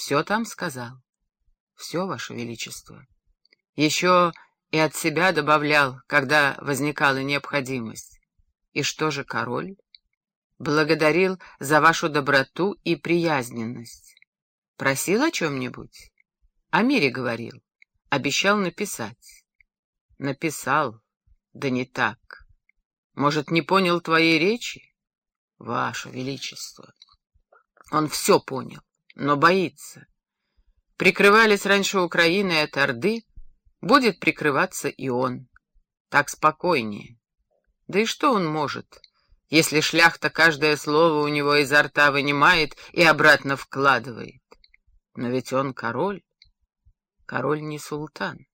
Все там сказал. Все, Ваше Величество. Еще и от себя добавлял, когда возникала необходимость. И что же король? Благодарил за вашу доброту и приязненность. Просил о чем-нибудь? О мире говорил. Обещал написать. Написал, да не так. Может, не понял твоей речи? Ваше Величество. Он все понял, но боится. Прикрывались раньше Украины от Орды, будет прикрываться и он. Так спокойнее. Да и что он может, если шляхта каждое слово у него изо рта вынимает и обратно вкладывает? Но ведь он король. Король не султан.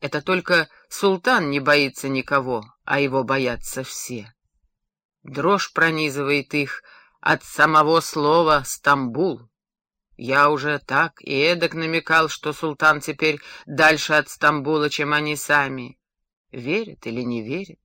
Это только султан не боится никого, а его боятся все. Дрожь пронизывает их от самого слова «Стамбул». Я уже так и эдак намекал, что султан теперь дальше от Стамбула, чем они сами. Верят или не верят?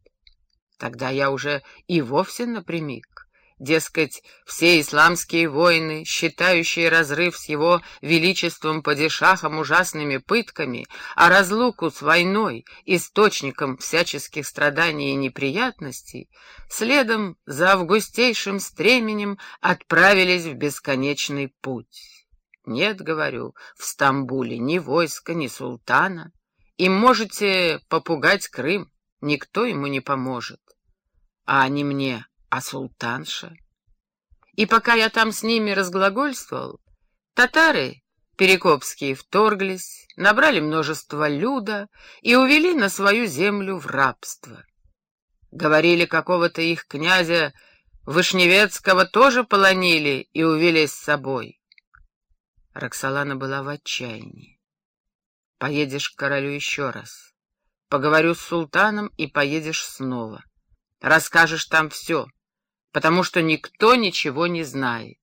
Тогда я уже и вовсе напрямик. Дескать, все исламские воины, считающие разрыв с его величеством падишахом ужасными пытками, а разлуку с войной источником всяческих страданий и неприятностей, следом за августейшим стременем отправились в бесконечный путь. Нет, говорю, в Стамбуле ни войска, ни султана. Им можете попугать Крым, никто ему не поможет. А они мне, а султанша? И пока я там с ними разглагольствовал, татары перекопские вторглись, набрали множество люда и увели на свою землю в рабство. Говорили, какого-то их князя Вышневецкого тоже полонили и увели с собой. Роксолана была в отчаянии. «Поедешь к королю еще раз. Поговорю с султаном и поедешь снова. Расскажешь там все, потому что никто ничего не знает».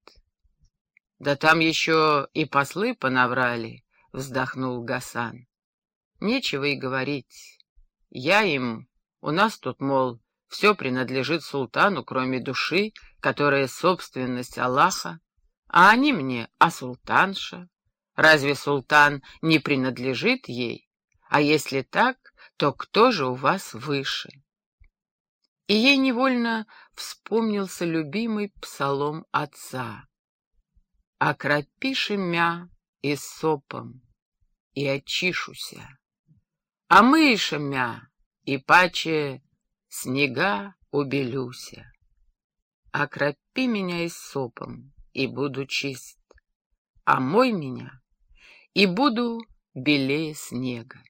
«Да там еще и послы понаврали», — вздохнул Гасан. «Нечего и говорить. Я им... У нас тут, мол, все принадлежит султану, кроме души, которая собственность Аллаха. А они мне, а султанша? Разве султан не принадлежит ей? А если так, то кто же у вас выше? И ей невольно вспомнился любимый псалом отца. «Окропиши мя и сопом, и очишуся, а мыша мя, и паче снега убелюся. Окропи меня и сопом, и буду чист, а мой меня, и буду белее снега.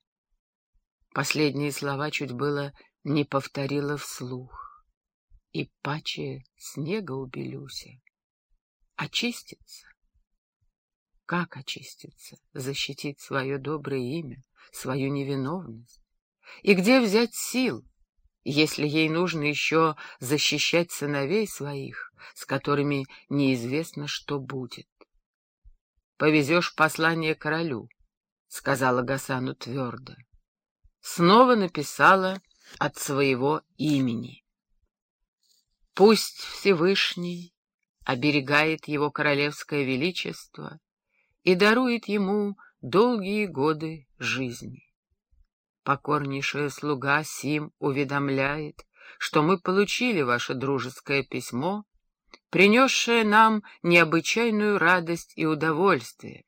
Последние слова чуть было не повторила вслух. И паче снега убелюся. Очиститься? Как очиститься? Защитить свое доброе имя, свою невиновность? И где взять сил, если ей нужно еще защищать сыновей своих, с которыми неизвестно, что будет. «Повезешь послание королю», — сказала Гасану твердо. Снова написала от своего имени. «Пусть Всевышний оберегает его королевское величество и дарует ему долгие годы жизни. Покорнейшая слуга Сим уведомляет, что мы получили ваше дружеское письмо, принесшее нам необычайную радость и удовольствие,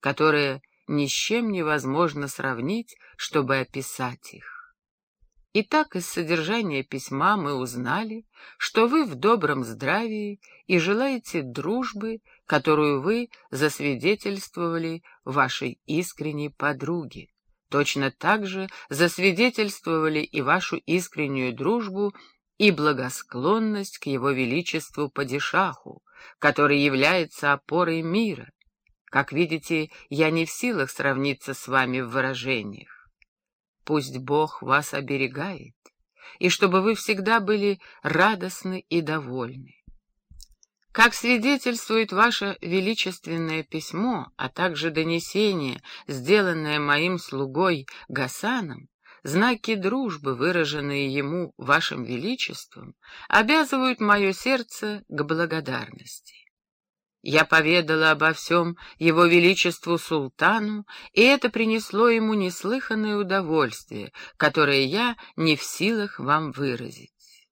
которое ни с чем невозможно сравнить, чтобы описать их. Итак, из содержания письма мы узнали, что вы в добром здравии и желаете дружбы, которую вы засвидетельствовали вашей искренней подруге. Точно так же засвидетельствовали и вашу искреннюю дружбу и благосклонность к его величеству Падишаху, который является опорой мира. Как видите, я не в силах сравниться с вами в выражениях. Пусть Бог вас оберегает, и чтобы вы всегда были радостны и довольны. Как свидетельствует ваше величественное письмо, а также донесение, сделанное моим слугой Гасаном, знаки дружбы, выраженные ему вашим величеством, обязывают мое сердце к благодарности. Я поведала обо всем его величеству султану, и это принесло ему неслыханное удовольствие, которое я не в силах вам выразить.